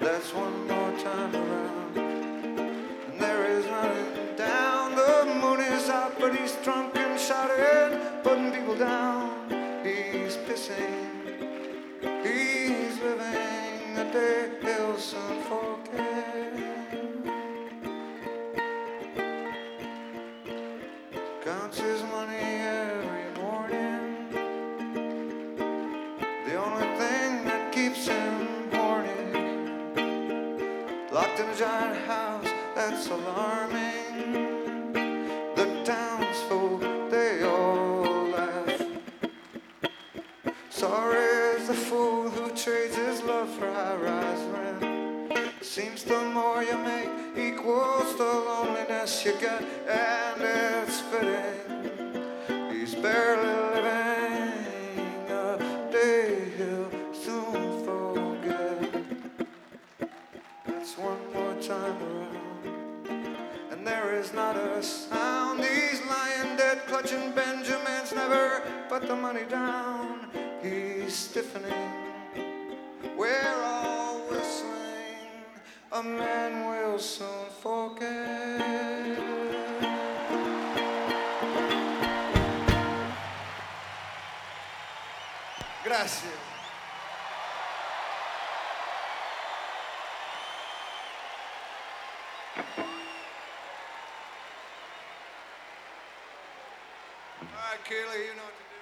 That's one more time but he's drunk and shouting, putting people down. He's pissing. He's living a day he'll soon forget. Counts his money every morning. The only thing that keeps him horny. Locked in a giant house that's alarming. They all laugh. Sorry is the fool who trades his love for high-rise rent. Seems the more you make equals the loneliness you get, and it's fitting. He's barely living a day he'll soon forget. That's one more time around. And there is not a sound. Clutching Benjamins, never put the money down. He's stiffening. We're all whistling. A man will soon forget. Gracias. All right, Kaylee, you know what to do.